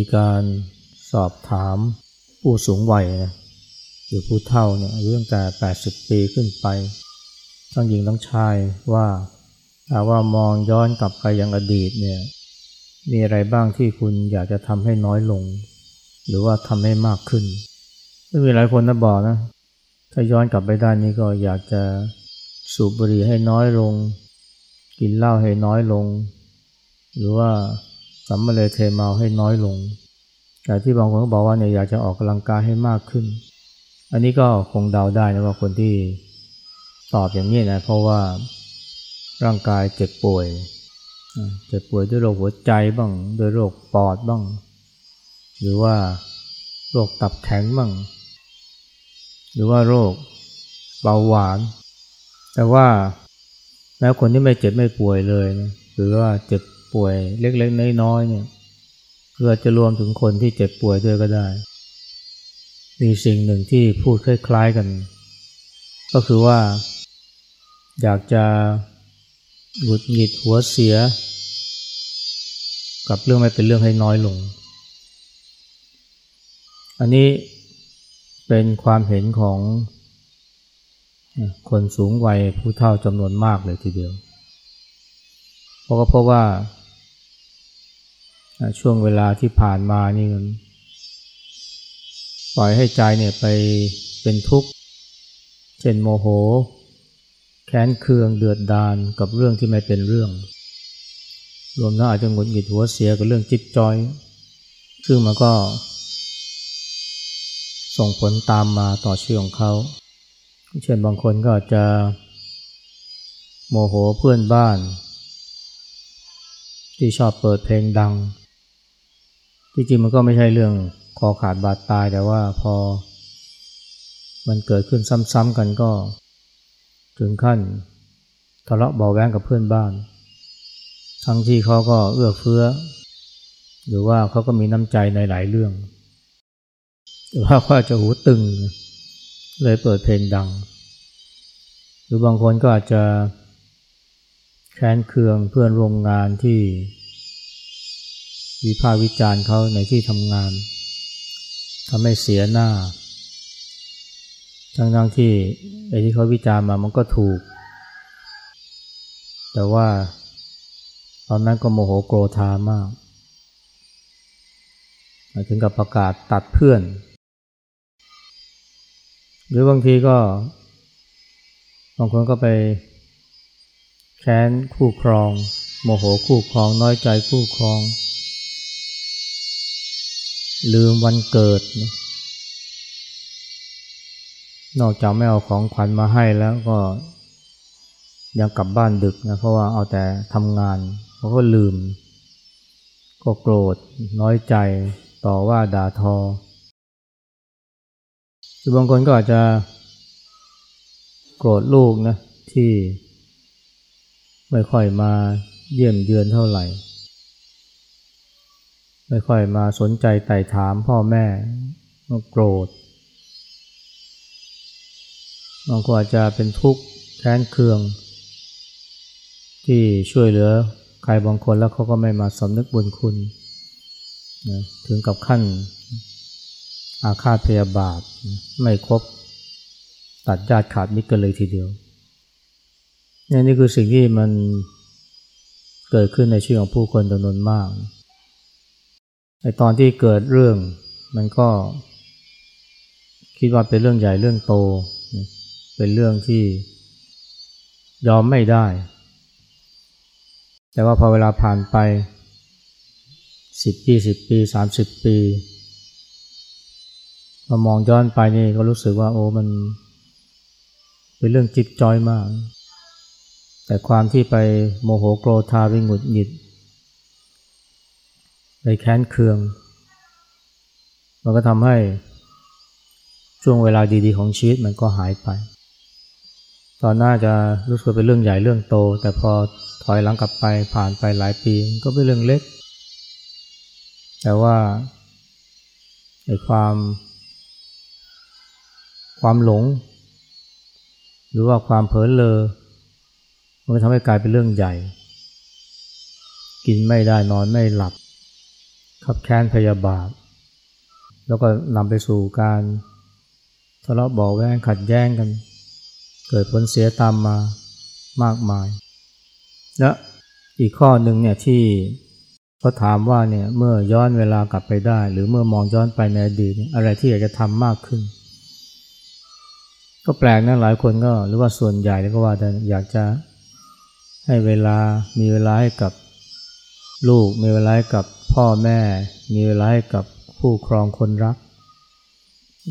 มีการสอบถามผู้สูงวัยนะหรือผู้เฒ่าเนี่ยอายุตั้งแต่ 80 ปีขึ้นไป ทั้งหญิงทั้งชายว่าถ้าว่ามองย้อนกลับไปยังอดีตเนี่ยมีอะไรบ้างที่คุณอยากจะทำให้น้อยลง หรือว่าทำให้มากขึ้นไม่มีหลายคนนะบอกนะ ถ้าย้อนกลับไปได้นนี้ก็อยากจะสูบบุหรี่ให้น้อยลง กินเหล้าให้น้อยลง หรือว่า สัมมาเลเทเมาให้น้อยลง แต่ที่บางคนก็บอกว่าเนี่ยอยากจะออกกำลังกายให้มากขึ้น อันนี้ก็คงเดาได้นะว่าคนที่ตอบอย่างนี้นะเพราะว่าร่างกายเจ็บป่วยเจ็บป่วยด้วยโรคหัวใจบ้างด้วยโรคปอดบ้าง หรือว่าโรคตับแข็งบ้าง หรือว่าโรคเบาหวาน แต่ว่าแม้คนที่ไม่เจ็บไม่ป่วยเลยนะหรือว่าเจ็บ ป่วยเล็กๆน้อยๆเนี่ยเพื่อจะรวมถึงคนที่เจ็บป่วยด้วยก็ได้ มีสิ่งหนึ่งที่พูดคล้ายๆกัน ก็คือว่า อยากจะหงุดหงิดหัวเสีย กับเรื่องไม่เป็นเรื่องให้น้อยลง อันนี้เป็นความเห็นของคนสูงวัยผู้เฒ่าจำนวนมากเลยทีเดียว เพราะก็เพราะว่า ช่วงเวลาที่ผ่านมานี่มันปล่อยให้ใจเนี่ยไปเป็นทุกข์เช่นโมโห แค้นเคืองเดือดดาลกับเรื่องที่ไม่เป็นเรื่อง รวมทั้งอาจจะหงุดหงิดหัวเสียกับเรื่องจิ๊บจอย ซึ่งมันก็ ส่งผลตามมาต่อชีวิตของเขา เช่นบางคนก็จะ โมโหเพื่อนบ้าน ที่ชอบเปิดเพลงดัง ที่จริงมันก็ไม่ใช่เรื่องคอขาดบาดตายแต่ว่าพอ มันเกิดขึ้นซ้ำๆกันก็ ถึงขั้นทะเลาะเบาแวงกับเพื่อนบ้าน ทั้งที่เขาก็เอื้อเฟื้อ หรือว่าเขาก็มีน้ำใจในหลายเรื่องแต่ว่าเขาจะหูตึง เลยเปิดเพลงดัง หรือบางคนก็อาจจะแค้นเคืองเพื่อนโรงงานที่ วิพากษ์วิจารณ์เขาในที่ทำงานทำให้เสียหน้า ทั้งทั้งที่ไอ้ที่เขาวิจารณ์มามันก็ถูก แต่ว่าตอนนั้นก็โมโหโกรธามาก ถึงกับประกาศตัดเพื่อน หรือบางทีก็บางคนก็ไปแค้นคู่ครอง โมโหคู่ครอง น้อยใจคู่ครอง ลืมวันเกิดนอกจากไม่เอาของขวัญมาให้แล้วก็ยังกลับบ้านดึกนะเพราะว่าเอาแต่ทำงานเขาก็ลืม ก็โกรธน้อยใจต่อว่าด่าทอ หรือบางคนก็อาจจะโกรธลูกนะที่ไม่ค่อยมาเยี่ยมเยือนเท่าไหร่ ไม่ค่อยมาสนใจไต่ถามพ่อแม่ก็โกรธบางคนอาจจะเป็นทุกข์แค้นเคือง ที่ช่วยเหลือใครบางคนแล้วเขาก็ไม่มาสำนึกบุญคุณนะถึงกับขั้นอาฆาตพยาบาทไม่ครบตัดญาติขาดมิตรกันเลยทีเดียวนี่นี่คือสิ่งที่มันเกิดขึ้นในชีวิตของผู้คนจำนวนมาก ในตอนที่เกิดเรื่องมันก็ คิดว่าเป็นเรื่องใหญ่เรื่องโต เป็นเรื่องที่ยอมไม่ได้ แต่ว่าพอเวลาผ่านไปสิบยี่สิบปีสามสิบปีมามองย้อนไปนี่ก็รู้สึกว่าโอ้มัน เป็นเรื่องจิตจอยมาก แต่ความที่ไปโมโหโกรธาไปหงุดหงิด ไปแค้นเคือง มันก็ทำให้ช่วงเวลาดีๆของชีวิตมันก็หายไป ตอนหน่าจะรู้สึกเป็นเรื่องใหญ่เรื่องโต แต่พอถอยหลังกลับไปผ่านไปหลายปีก็เป็นเรื่องเล็ก แต่ว่าในความ ความหลง หรือว่าความเผลอเลอมันทำให้กลายเป็นเรื่องใหญ่ กินไม่ได้นอนไม่หลับ ขับแค้นพยาบาท แล้วก็นำไปสู่การทะเลาะเบาแวงขัดแย้งกัน เกิดผลเสียตามมามากมาย และอีกข้อหนึ่งเนี่ยที่เขาถามว่าเนี่ยเมื่อย้อนเวลากลับไปได้ หรือเมื่อมองย้อนไปในอดีตอะไรที่อยากจะทำมากขึ้น ก็แปลกนะหลายคนก็หรือว่าส่วนใหญ่ก็ว่าแต่อยากจะให้เวลามีเวลาให้กับลูกมีเวลาให้กับ พ่อแม่มีเวลาให้กับผู้ครองคนรัก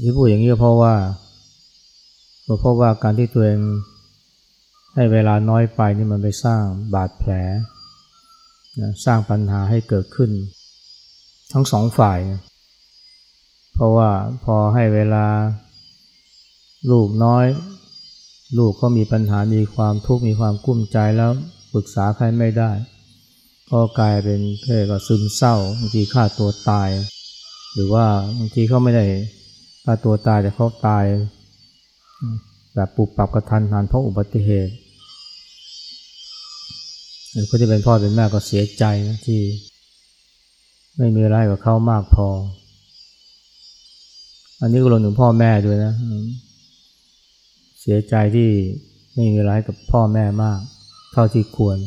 ที่พูดอย่างนี้เพราะว่าเพราะว่าการที่ตัวเองให้เวลาน้อยไปนี่มันไปสร้างบาดแผลนะสร้างปัญหาให้เกิดขึ้น ทั้งสองฝ่าย เพราะว่าพอให้เวลาลูกน้อย ลูกก็มีปัญหามีความทุกข์มีความกุ้มใจแล้วปรึกษาใครไม่ได้ ก็กลายเป็นเพศก็ซึมเศร้าบางทีฆ่าตัวตาย หรือว่าบางทีเขาไม่ได้ฆ่าตัวตายแต่เขาตาย แบบปุบปับกระทันหันเพราะอุบัติเหตุหรือคนที่เป็นพ่อเป็นแม่ก็เสียใจนะที่ ไม่มีอะไรกับเขามากพอ อันนี้ก็รวมถึงพ่อแม่ด้วยนะ เสียใจที่ไม่มีอะไรกับพ่อแม่มาก เท่าที่ควร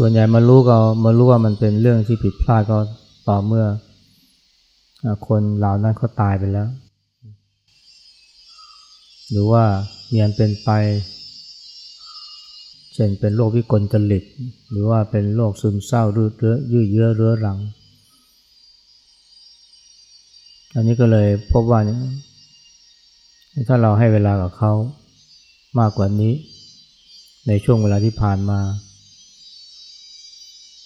ส่วนใหญ่มารู้ก็มารู้ว่ามันเป็นเรื่องที่ผิดพลาดก็ต่อเมื่อ คนเหล่านั้นเขาตายไปแล้ว หรือว่าเมียนเป็นไป เช่นเป็นโรควิกลจริต หรือว่าเป็นโรคซึมเศร้ารื้อเรื้อยืดเยื้อเรื้อรัง อันนี้ก็เลยพบว่าเนี่ยถ้าเราให้เวลากับเขามากกว่านี้ ในช่วงเวลาที่ผ่านมา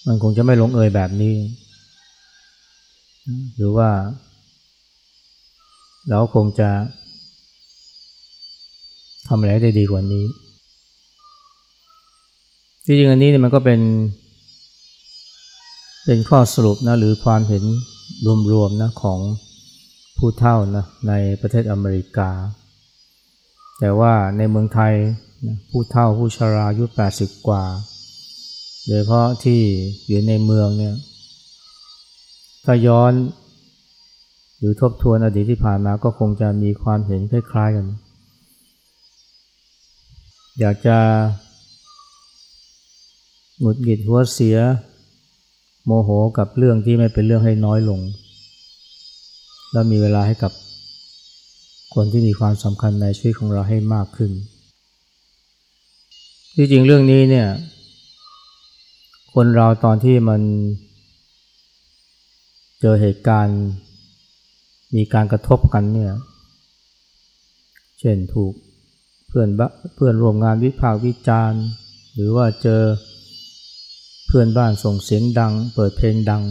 มันคงจะไม่ลงเอยแบบนี้ หรือว่า เราคงจะทำอะไรได้ดีกว่านี้ ที่จริงอันนี้เนี่ยมันก็เป็น เป็นข้อสรุปนะหรือความเห็นรวมๆนะของผู้เฒ่านะในประเทศอเมริกา แต่ว่าในเมืองไทยผู้เฒ่าผู้ชราอายุ80 กว่า โดยเพราะที่อยู่ในเมืองเนี่ยถ้าย้อนหรือทบทวนอดีตที่ผ่านมาก็คงจะมีความเห็นคล้ายๆกัน อยากจะหงุดหงิดหัวเสีย โมโหกับเรื่องที่ไม่เป็นเรื่องให้น้อยลง แล้วมีเวลาให้กับคนที่มีความสำคัญในชีวิตของเราให้มากขึ้น ที่จริงเรื่องนี้เนี่ย คนเราตอนที่มันเจอเหตุการณ์ มีการกระทบกันเนี่ย เช่นถูกเพื่อนเพื่อนร่วมงานวิพากษ์วิจารณ์ หรือว่าเจอเพื่อนบ้านส่งเสียงดัง เปิดเพลงดัง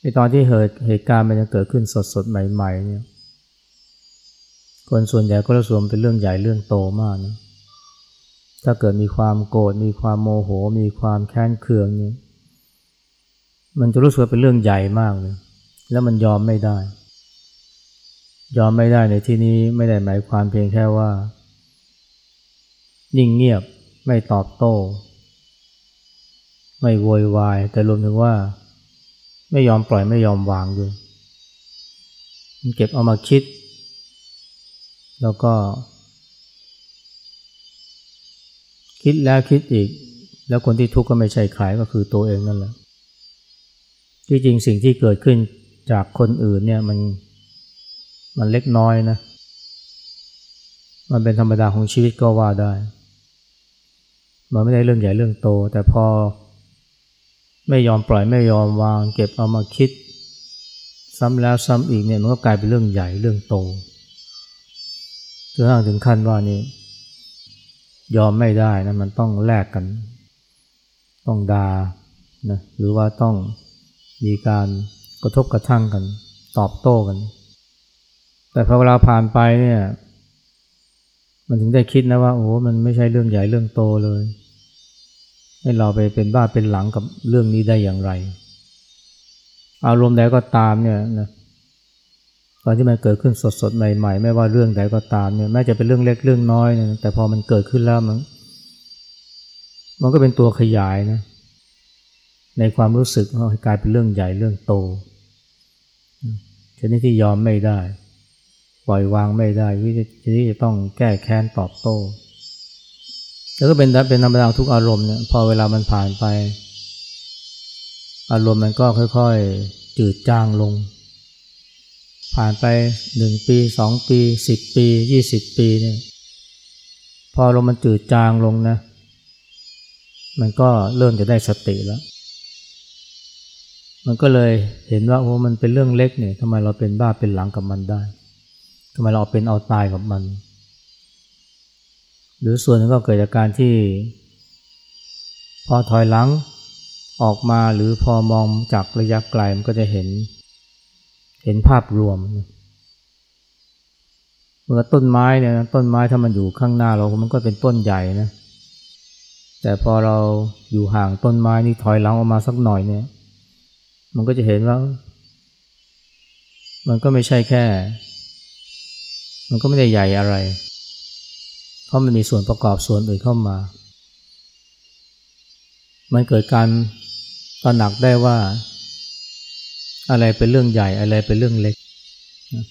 ในตอนที่เหตุเหตุการณ์มันจะเกิดขึ้นสดสดใหม่ ๆ เนี่ย คนส่วนใหญ่ก็รู้สึกเป็นเรื่องใหญ่เรื่องโตมากนะ ถ้าเกิดมีความโกรธมีความโมโห มีความแค้นเคืองเนี่ยมันจะรู้สึกเป็นเรื่องใหญ่มากเลย แล้วมันยอมไม่ได้ ยอมไม่ได้ในที่นี้ไม่ได้หมายความเพียงแค่ว่า นิ่งเงียบไม่ตอบโต้ ไม่โวยวาย แต่รวมถึงว่า ไม่ยอมปล่อยไม่ยอมวางด้วยมันเก็บเอามาคิด แล้วก็ คิดแล้วคิดอีก แล้วคนที่ทุกข์ก็ไม่ใช่ใครก็คือตัวเองนั่นแหละที่จริงสิ่งที่เกิดขึ้นจากคนอื่นเนี่ยมันมันเล็กน้อยนะ มันเป็นธรรมดาของชีวิตก็ว่าได้ มันไม่ได้เรื่องใหญ่เรื่องโต แต่พอไม่ยอมปล่อยไม่ยอมวาง เก็บเอามาคิด ซ้ำแล้วซ้ำอีกเนี่ยมันก็กลายเป็นเรื่องใหญ่เรื่องโตจนถึงขั้นว่านี่ ยอมไม่ได้นะมันต้องแลกกัน ต้องดา่านะหรือว่าต้องมีการกระทบกระทั่งกัน ตอบโต้กัน แต่พอเวลาผ่านไปเนี่ย มันถึงได้คิดนะว่า โอ้มันไม่ใช่เรื่องใหญ่เรื่องโตเลย ให้เราไปเป็นบ้าเป็นหลังกับเรื่องนี้ได้อย่างไร อารมณ์ใดก็ตามเนี่ยนะ ตอนที่มันเกิดขึ้นสดๆ ใหม่ ๆ ไม่ว่าเรื่องใดก็ตามเนี่ยแม้จะเป็นเรื่องเล็กเรื่องน้อยเนี่ยแต่พอมันเกิดขึ้นแล้วมันมันก็เป็นตัวขยายนะในความรู้สึกกลายเป็นเรื่องใหญ่เรื่องโตชนิดที่ยอมไม่ได้ ปล่อยวางไม่ได้วิธีที่จะต้องแก้แค้นตอบโต้แล้วก็เป็นเป็นธรรมดาทุกอารมณ์เนี่ยพอเวลามันผ่านไป อารมณ์มันก็ค่อย ๆ จืดจางลง ผ่านไปหนึ่งปีสองปีสิบปียี่สิบปีเนี่ยพออารมมันจืดจางลงนะ มันก็เริ่มจะได้สติแล้ว มันก็เลยเห็นว่าโอ้มันเป็นเรื่องเล็กเนี่ยทำไมเราเป็นบ้าเป็นหลังกับมันได้ทำไมเราเป็นเอาตายกับมัน หรือส่วนนึงก็เกิดจากการที่ พอถอยหลังออกมาหรือพอมองจากระยะไกลมันก็จะเห็น เห็นภาพรวมเมื่อต้นไม้เนี่ยต้นไม้ถ้ามันอยู่ข้างหน้าเรามันก็เป็นต้นใหญ่นะ แต่พอเราอยู่ห่างต้นไม้นี่ถอยหลังออกมาสักหน่อยเนี่ย มันก็จะเห็นว่า มันก็ไม่ใช่แค่ มันก็ไม่ได้ใหญ่อะไร เพราะมันมีส่วนประกอบส่วนอื่นเข้ามา มันเกิดการตระหนักได้ว่า อะไรเป็นเรื่องใหญ่อะไรเป็นเรื่องเล็ก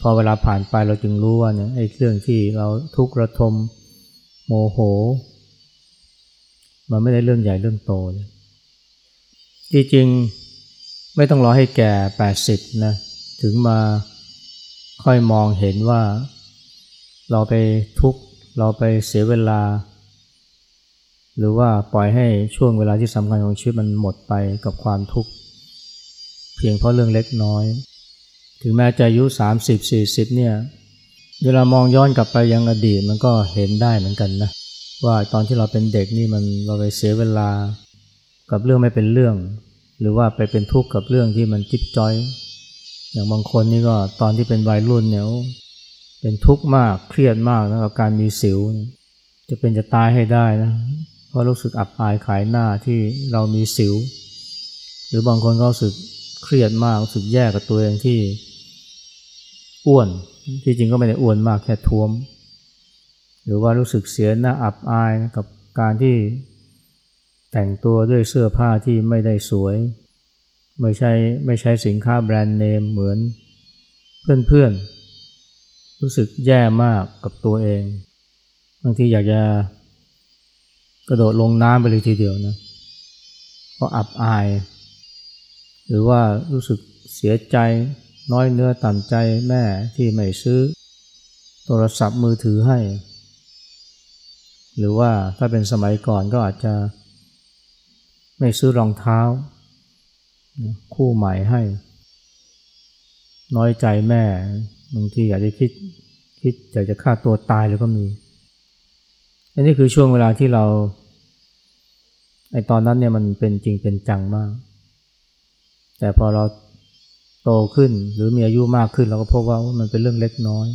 พอเวลาผ่านไปเราจึงรู้ว่าเนี่ยไอ้เรื่องที่เราทุกข์ระทมโมโห มันไม่ได้เรื่องใหญ่เรื่องโตเลยจริงไม่ต้องรอให้แก่แปดสิบนะ ถึงมาค่อยมองเห็นว่า เราไปทุกข์เราไปเสียเวลา หรือว่าปล่อยให้ช่วงเวลาที่สำคัญของชีวิตมันหมดไปกับความทุกข์ พียงเพราะเรื่องเล็กน้อย ถึงแม้จะอายุสามสิบสี่สิบเนี่ย เวลามองย้อนกลับไปยังอดีตมันก็เห็นได้เหมือนกันนะ ว่าตอนที่เราเป็นเด็กนี่มันเราไปเสียเวลากับเรื่องไม่เป็นเรื่อง หรือว่าไปเป็นทุกข์กับเรื่องที่มันจิ๊บจ้อย อย่างบางคนนี่ก็ตอนที่เป็นวัยรุ่นเนี่ยเป็นทุกข์มากเครียดมากนะกับการมีสิว จะเป็นจะตายให้ได้นะเพราะรู้สึกอับอายขายหน้าที่เรามีสิว หรือบางคนก็รู้สึก เครียดมากรู้สึกแย่กับตัวเองที่อ้วน ที่จริงก็ไม่ได้อ้วนมากแค่ท้วม หรือว่ารู้สึกเสียหน้าอับอายกับการที่แต่งตัวด้วยเสื้อผ้าที่ไม่ได้สวย ไม่ใช่ไม่ใช้สินค้าแบรนด์เนมเหมือนเพื่อนๆ รู้สึกแย่มากกับตัวเอง บางทีอยากจะกระโดดลงน้ำไปเลยทีเดียวนะ เพราะอับอาย หรือว่ารู้สึกเสียใจน้อยเนื้อต่ำใจแม่ที่ไม่ซื้อ โทรศัพท์มือถือให้ หรือว่าถ้าเป็นสมัยก่อนก็อาจจะ ไม่ซื้อรองเท้า คู่ใหม่ให้ น้อยใจแม่บางทีอยากจะคิดคิดอยากจะฆ่าตัวตายเลยก็มีอันนี้คือช่วงเวลาที่เราไอตอนนั้นเนี่ยมันเป็นจริงเป็นจังมาก แต่พอเราโตขึ้นหรือมีอายุมากขึ้นเราก็พบว่ามันเป็นเรื่องเล็กน้อย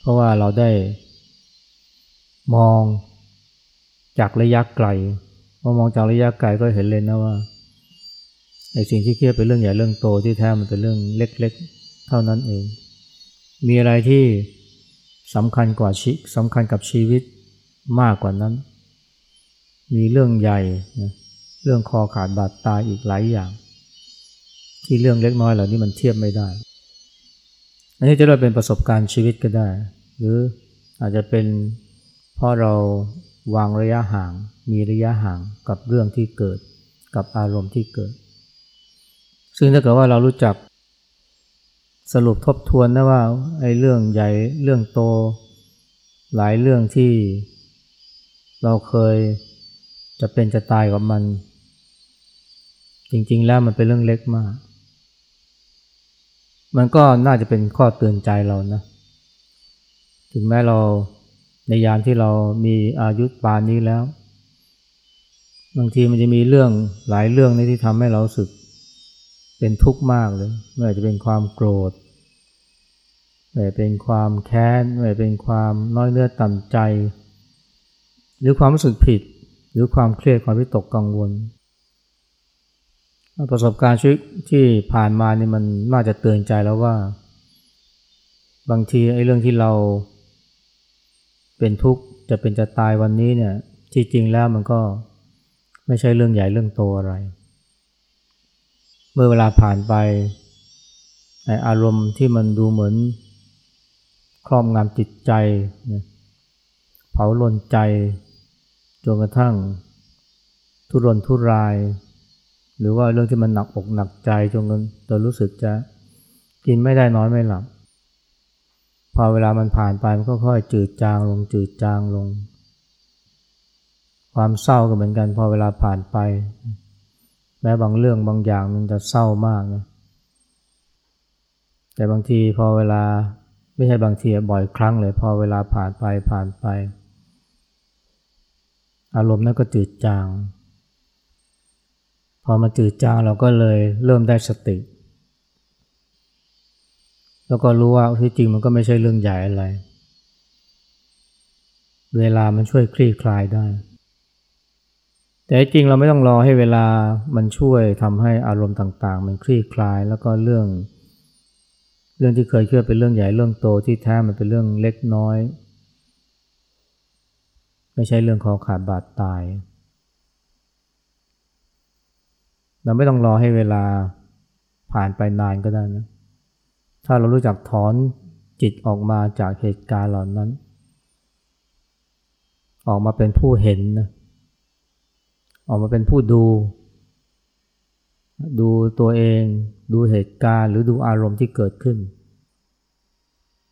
เพราะว่าเราได้มองจากระยะไกลพอมองจากระยะไกลก็เห็นเลยนะว่าไอ้สิ่งที่เครียดเป็นเรื่องใหญ่เรื่องโตที่แท้มันเป็นเรื่องเล็กๆ เท่านั้นเอง มีอะไรที่สำคัญกว่าชีสำคัญกับชีวิตมากกว่านั้น มีเรื่องใหญ่ เรื่องคอขาดบาดตายอีกหลายอย่าง ที่เรื่องเล็กน้อยเหล่านี้มันเทียบไม่ได้ อันนี้จะเรียกเป็นประสบการณ์ชีวิตก็ได้ หรืออาจจะเป็นเพราะเราวางระยะห่าง มีระยะห่างกับเรื่องที่เกิด กับอารมณ์ที่เกิด ซึ่งถ้าเกิดว่าเรารู้จักสรุปทบทวนนะว่าไอ้เรื่องใหญ่เรื่องโต หลายเรื่องที่เราเคยจะเป็นจะตายกับมัน จริงๆแล้วมันเป็นเรื่องเล็กมาก มันก็น่าจะเป็นข้อเตือนใจเรานะถึงแม้เราในยามที่เรามีอายุปานนี้แล้ว บางทีมันจะมีเรื่องหลายเรื่องในที่ทำให้เราสึกเป็นทุกข์มากเลยไม่ว่าจะเป็นความโกรธไม่ว่าเป็นความแค้นไม่ว่าเป็นความน้อยเนื้อต่ำใจ หรือความรู้สึกผิด หรือความเครียดความวิตกกังวล ประสบการณ์ชีวิตที่ผ่านมานี่มันน่าจะเตือนใจแล้วว่า บางทีไอ้เรื่องที่เราเป็นทุกข์จะเป็นจะตายวันนี้เนี่ยที่จริงแล้วมันก็ไม่ใช่เรื่องใหญ่เรื่องโตอะไร เมื่อเวลาผ่านไปอารมณ์ที่มันดูเหมือนครอบงำจิตใจ เผาลนใจจนกระทั่งทุรนทุราย หรือว่าเรื่องที่มันหนักอกหนักใจจนจนรู้สึกจะกินไม่ได้น้อยไม่หลับ พอเวลามันผ่านไปมันก็ค่อยจืดจางลงจืดจางลง ความเศร้าก็เหมือนกัน พอเวลาผ่านไป แม้บางเรื่องบางอย่างมันจะเศร้ามากนะแต่บางทีพอเวลาไม่ใช่บางทีบ่อยครั้งเลย พอเวลาผ่านไปผ่านไป อารมณ์นั้นก็จืดจาง พอมาจืดจางเราก็เลยเริ่มได้สติ แล้วก็รู้ว่าที่จริงมันก็ไม่ใช่เรื่องใหญ่อะไร เวลามันช่วยคลี่คลายได้ แต่จริงเราไม่ต้องรอให้เวลามันช่วยทำให้อารมณ์ต่างๆ มันคลี่คลาย แล้วก็เรื่อง เรื่องที่เคยคิดว่าเป็นเรื่องใหญ่เรื่องโตที่แท้มันเป็นเรื่องเล็กน้อย ไม่ใช่เรื่องคอขาดบาดตาย เราไม่ต้องรอให้เวลาผ่านไปนานก็ได้นะ ถ้าเรารู้จักถอนจิตออกมาจากเหตุการณ์เหล่านั้น ออกมาเป็นผู้เห็นนะ ออกมาเป็นผู้ดู ดูตัวเอง ดูเหตุการณ์หรือดูอารมณ์ที่เกิดขึ้น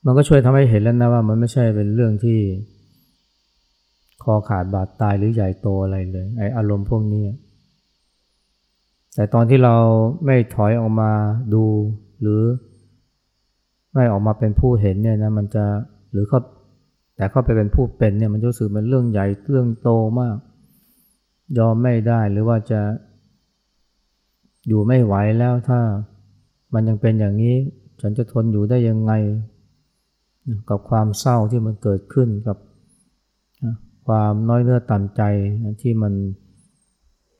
มันก็ช่วยทำให้เห็นแล้วนะว่ามันไม่ใช่เป็นเรื่องที่คอขาดบาดตายหรือใหญ่โตอะไรเลย ไออารมณ์พวกนี้ แต่ตอนที่เราไม่ถอยออกมาดู หรือไม่ออกมาเป็นผู้เห็นเนี่ยนะมันจะหรือเขาแต่เข้าไปเป็นผู้เป็นเนี่ยมันจะรู้สึกเป็นเรื่องใหญ่เรื่องโตมาก ยอมไม่ได้หรือว่าจะอยู่ไม่ไหวแล้วถ้ามันยังเป็นอย่างนี้ ฉันจะทนอยู่ได้ยังไง กับความเศร้าที่มันเกิดขึ้นกับความน้อยเนื้อต่ำใจที่มัน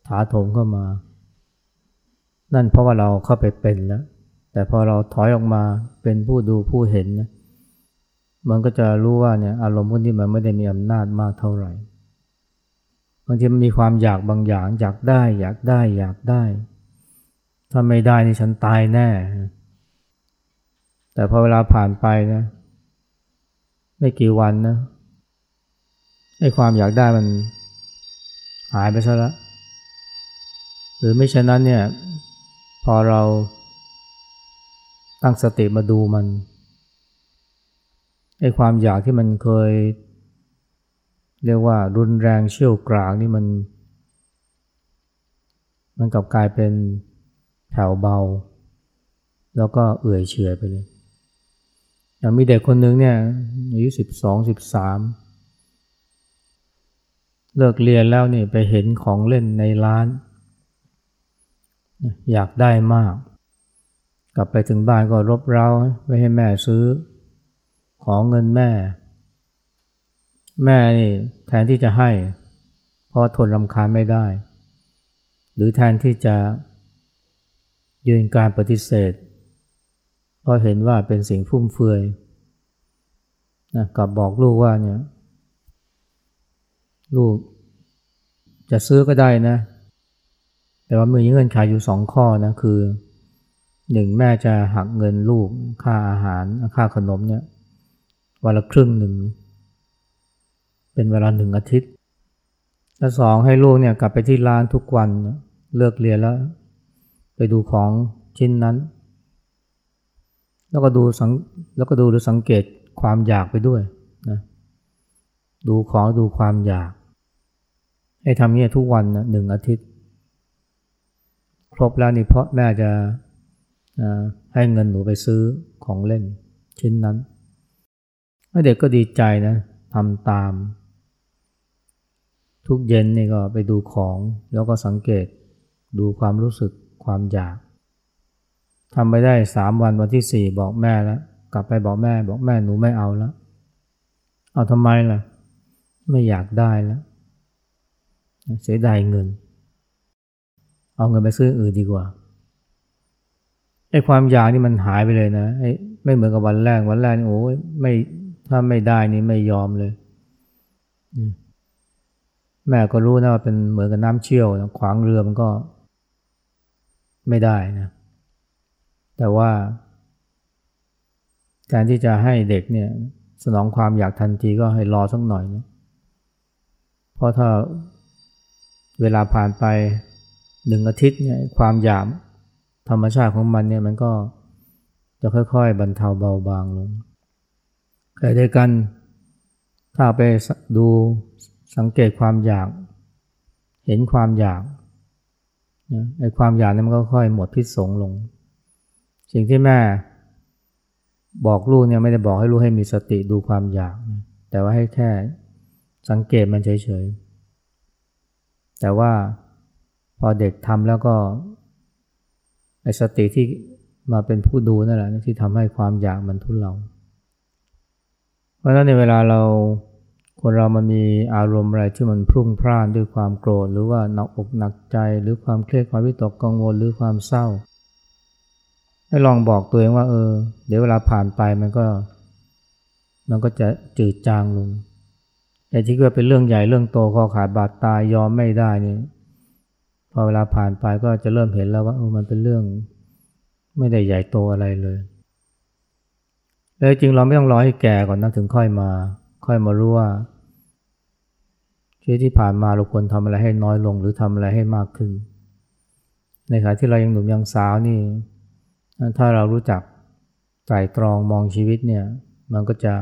ถาโถมเข้ามา นั่นเพราะว่าเราเข้าไปเป็นแล้ว แต่พอเราถอยออกมาเป็นผู้ดูผู้เห็นนะมันก็จะรู้ว่าเนี่ยอารมณ์พวกนี้มันไม่ได้มีอำนาจมากเท่าไหร่บางทีมันมีความอยากบางอย่างอยากได้ อยากได้อยากได้ ถ้าไม่ได้นี่ฉันตายแน่ แต่พอเวลาผ่านไปนะ ไม่กี่วันนะไอ้ความอยากได้มันหายไปซะแล้วหรือไม่เช่นนั้นเนี่ย พอเราตั้งสติมาดูมันไอ้ความอยากที่มันเคย เรียกว่ารุนแรงเชี่ยวกรากนี่มัน มันกลับกลายเป็นแผ่วเบา แล้วก็เอื่อยเฉยไปเลยอย่างมีเด็กคนหนึ่งเนี่ยอายุสิบสองสิบสามเลิกเรียนแล้วนี่ไปเห็นของเล่นในร้าน อยากได้มาก กลับไปถึงบ้านก็รบเร้าไม่ให้แม่ซื้อ ของเงินแม่ แม่นี่แทนที่จะให้ เพราะทนรำคาญไม่ได้ หรือแทนที่จะยืนการปฏิเสธ เพราะเห็นว่าเป็นสิ่งฟุ่มเฟือยนะกลับบอกลูกว่าเนี่ย ลูกจะซื้อก็ได้นะ แต่ว่ามีเงื่อนไขอยู่สองข้อนะคือหนึ่งแม่จะหักเงินลูกค่าอาหารค่าขนมเนี่ยวันละครึ่งหนึ่ง เป็นเวลาหนึ่งอาทิตย์ และสองให้ลูกเนี่ยกลับไปที่ร้านทุกวันเลิกเรียนแล้ว ไปดูของชิ้นนั้น แล้วก็ดูสังแล้วก็ดูหรือสังเกตความอยากไปด้วยนะดูของดูความอยาก ให้ทำเนี่ยทุกวันนะหนึ่งอาทิตย์ ครบแล้วนี่เพราะแม่จะให้เงินหนูไปซื้อของเล่นชิ้นนั้นเด็กก็ดีใจนะทำตาม ทุกเย็นนี่ก็ไปดูของแล้วก็สังเกตดูความรู้สึกความอยากทำไปได้สามวันวันที่สี่บอกแม่แล้ว กลับไปบอกแม่บอกแม่หนูไม่เอาแล้ว เอาทำไมล่ะ ไม่อยากได้แล้ว เสียดายเงิน เอาเงินไปซื้ออื่นดีกว่าไอ้ความอยากนี่มันหายไปเลยนะไอ้ไม่เหมือนกับวันแรกวันแรกโอ้ยไม่ถ้าไม่ได้นี่ไม่ยอมเลย แม่ก็รู้นะว่าเป็นเหมือนกับน้ำเชี่ยวขวางเรือมันก็ไม่ได้นะ แต่ว่าการที่จะให้เด็กเนี่ยสนองความอยากทันทีก็ให้รอสักหน่อยนะเพราะถ้าเวลาผ่านไป หนึ่งอาทิตย์เนี่ยความอยากธรรมชาติของมันเนี่ยมันก็จะค่อยๆ บรรเทาเบาบางลงใครได้กันถ้าไปดูสังเกตความอยาก เห็นความอยากไอ้ความอยากนั้นมันก็ค่อยหมดพิษสงลง สิ่งที่แม่บอกลูกเนี่ยไม่ได้บอกให้ลูกให้มีสติดูความอยาก แต่ว่าให้แค่สังเกตมันเฉยๆ แต่ว่า พอเด็กทำแล้วก็ไอสติที่มาเป็นผู้ดูนั่นแหละที่ทำให้ความอยากมันทุเลาเพราะฉะนั้นในเวลาเราคนเรามันมีอารมณ์อะไรที่มันพุ่งพล่านด้วยความโกรธ หรือว่าหนักอกหนักใจหรือความเครียดความวิตกกังวลหรือความเศร้า ให้ลองบอกตัวเองว่าเออ เดี๋ยวเวลาผ่านไปมันก็ มันก็จะจืดจางลงแต่ที่เกิดเป็นเรื่องใหญ่เรื่องโตคอขาดบาดตายยอมไม่ได้นี่ อเวลาผ่านไปก็จะเริ่มเห็นแล้วว่าเออมันเป็นเรื่อง ไม่ได้ใหญ่โตอะไรเลยเลยจริงเราไม่ต้องรอให้แก่ก่อนนะถึงค่อยมา ค่อยมารู้ว่าชีวิตที่ผ่านมาเราควรทำอะไรให้น้อยลงหรือทำอะไรให้มากขึ้น ในขณะที่เรายังหนุ่มยังสาวนี่ ถ้าเรารู้จักไตรตรองมองชีวิตเนี่ย มันก็จะ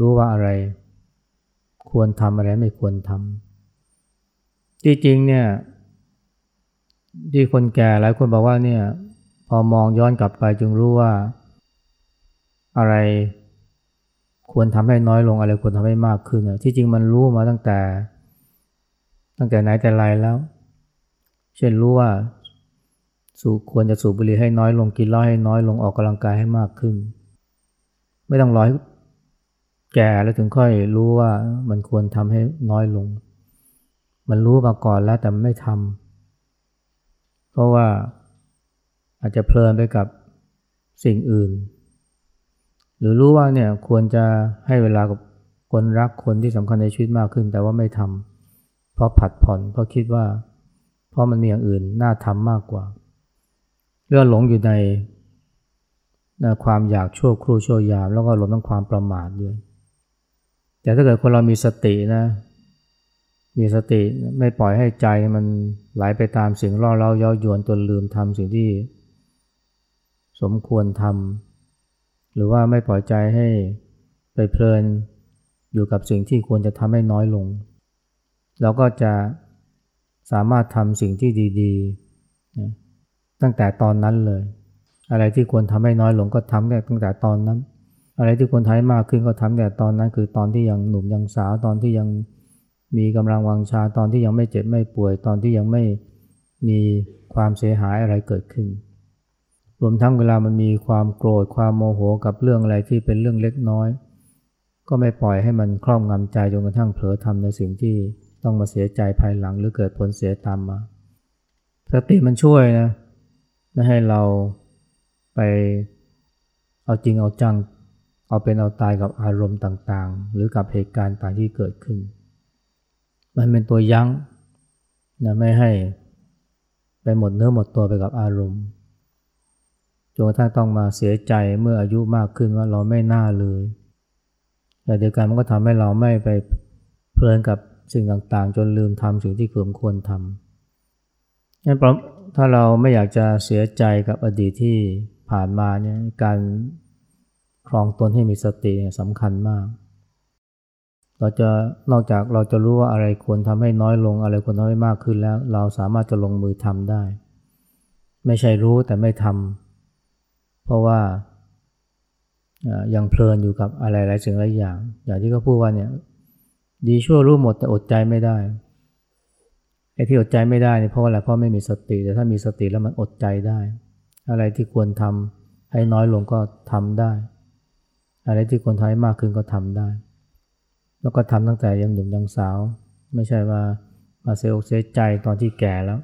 รู้ว่าอะไร ควรทำอะไรไม่ควรทำที่จริงเนี่ย ที่คนแก่หลายคนบอกว่าเนี่ย พอมองย้อนกลับไปจึงรู้ว่า อะไรควรทำให้น้อยลงอะไรควรทำให้มากขึ้นที่จริงมันรู้มาตั้งแต่ ตั้งแต่ไหนแต่ไรแล้ว เช่นรู้ว่า สูควรจะสูบบุหรี่ให้น้อยลงกินเหล้าให้น้อยลงออกกำลังกายให้มากขึ้น ไม่ต้องรอให้แก่แล้วถึงค่อยรู้ว่ามันควรทำให้น้อยลง มันรู้มาก่อนแล้วแต่ไม่ทำ เพราะว่าอาจจะเพลินไปกับสิ่งอื่น หรือรู้ว่าเนี่ยควรจะให้เวลากับคนรักคนที่สำคัญในชีวิตมากขึ้น แต่ว่าไม่ทำเพราะผัดผ่อนเพราะคิดว่า เพราะมันมีอย่างอื่นน่าทำมากกว่าเรื่องหลงอยู่ในความอยากชั่วครู่ชั่วยาม แล้วก็หลงทั้งความประมาทด้วยแต่ถ้าเกิดคนเรามีสตินะ มีสติไม่ปล่อยให้ใจมันไหลไปตามสิ่งล่อเราเย้ายวนจนลืมทำสิ่งที่ สมควรทำหรือว่าไม่ปล่อยใจให้ไปเพลินอยู่กับสิ่งที่ควรจะทำให้น้อยลง เราก็จะสามารถทำสิ่งที่ดีๆนะตั้งแต่ตอนนั้นเลย อะไรที่ควรทำให้น้อยลงก็ทำแต่ตั้งแต่ตอนนั้น อะไรที่ควรทำให้มากขึ้นก็ทำแต่ตอนนั้น คือตอนที่ยังหนุ่มยังสาวตอนที่ยัง มีกำลังวังชาตอนที่ยังไม่เจ็บไม่ป่วยตอนที่ยังไม่มีความเสียหายอะไรเกิดขึ้น รวมทั้งเวลามันมีความโกรธความโมโหกับเรื่องอะไรที่เป็นเรื่องเล็กน้อย ก็ไม่ปล่อยให้มันครอบงำใจจนกระทั่งเผลอทำในสิ่งที่ต้องมาเสียใจภายหลังหรือเกิดผลเสียตามมา สติมันช่วยนะไม่ให้เราไปเอาจริงเอาจัง เอาเป็นเอาตายกับอารมณ์ต่างๆ หรือกับเหตุการณ์ต่างที่เกิดขึ้น มันเป็นตัวยั้งนะไม่ให้ไปหมดเนื้อหมดตัวไปกับอารมณ์จนกระทั่งต้องมาเสียใจเมื่ออายุมากขึ้นว่าเราไม่น่าเลยแต่เดียวกันมันก็ทำให้เราไม่ไปเพลินกับสิ่งต่างๆ จนลืมทำสิ่งที่ควรควรทำงั้นถ้าเราไม่อยากจะเสียใจกับอดีตที่ผ่านมาเนี่ยการครองตนให้มีสติสำคัญมาก เราจะนอกจากเราจะรู้ว่าอะไรควรทำให้น้อยลง อะไรควรทำให้มากขึ้นแล้ว เราสามารถจะลงมือทำได้ ไม่ใช่รู้แต่ไม่ทำเพราะว่ายังเพลินอยู่กับอะไรหลายสิ่งหลายอย่าง อย่างที่เขาพูดว่าเนี่ยดีชั่วรู้หมดแต่อดใจไม่ได้ไอ้ที่อดใจไม่ได้เนี่ยเพราะอะไรเพราะไม่มีสติ แต่ถ้ามีสติแล้วมันอดใจได้ อะไรที่ควรทำให้น้อยลงก็ทำได้ อะไรที่ควรทำให้มากขึ้นก็ทำได้ แล้วก็ทำตั้งแต่ยังหนุ่มยังสาว ไม่ใช่ว่ามาเสียอกเสียใจตอนที่แก่แล้ว